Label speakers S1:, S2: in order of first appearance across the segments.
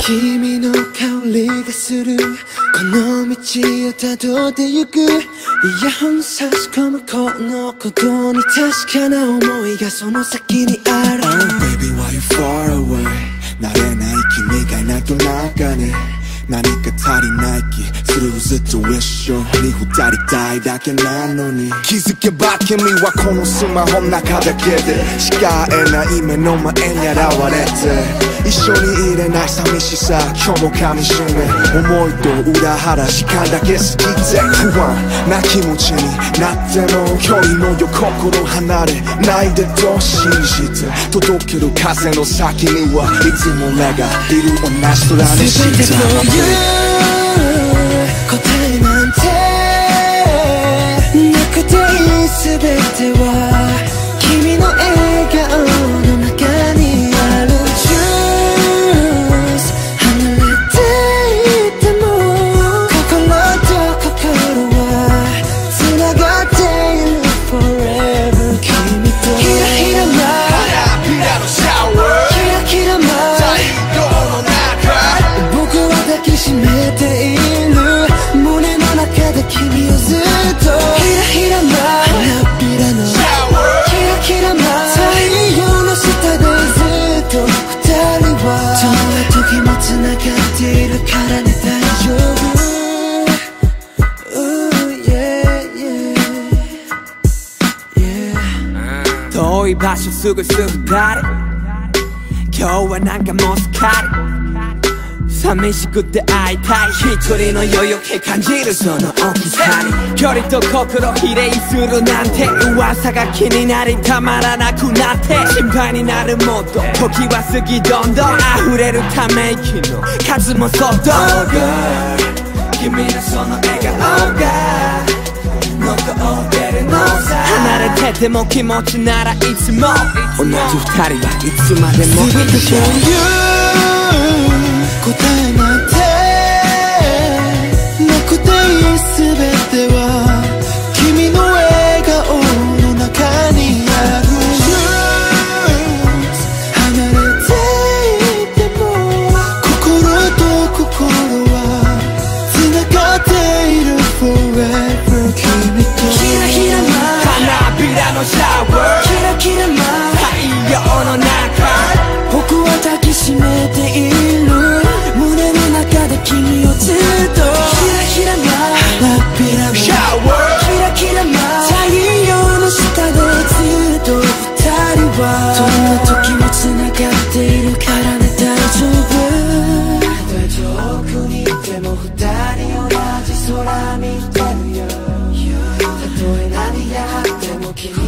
S1: 君の香りがするこの道をたどってゆくイヤホン差し込むこのことに確かな思いがその先にある
S2: Oh baby why you far away? 慣れない君がいないとなかね何か足りない気するずっと一緒に二人たいだけなのに。気づけば君はこのスマホの中だけでしか会えない目の前に現れて一緒にれない寂しさ今日も噛みしめ思いと裏腹時間だけ過ぎて不安な気持ちになっても距離のよ心離れないでと信じて。届ける風の先にはいつも俺がいる同じ空に
S1: して。の
S2: 沈む
S1: 言う答な時も繋がっているからね大丈夫 Ooh, yeah, yeah, yeah.
S3: 遠い場所すぐすぐ誰今日はなんかもうすっかり寂しくて会いたい。一人の余裕気感じるその大きさに。距離と心比例するなんて噂が気になりたまらなくなって。心配になるもっと時は過ぎどんどん溢れるため息の。数もそっと。Oh girl 君のその笑顔が離れてても気持ちならいつも。同じ二人はいつまでも一緒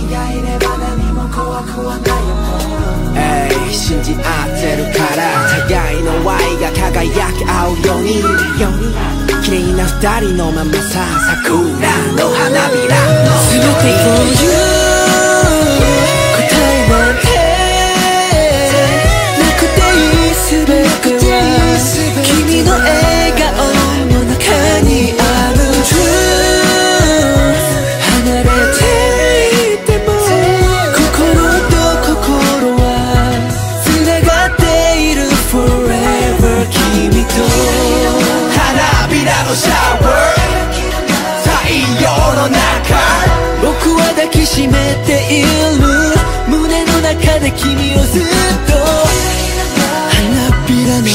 S1: 君がいれば何も怖くはないよ。
S3: えい信じ合ってるから互いの愛が輝き合うように。綺麗な二人のままさ桜の花びらの。
S1: 全て for you 答の中僕は抱きしめている胸の中で君をずっと花びらの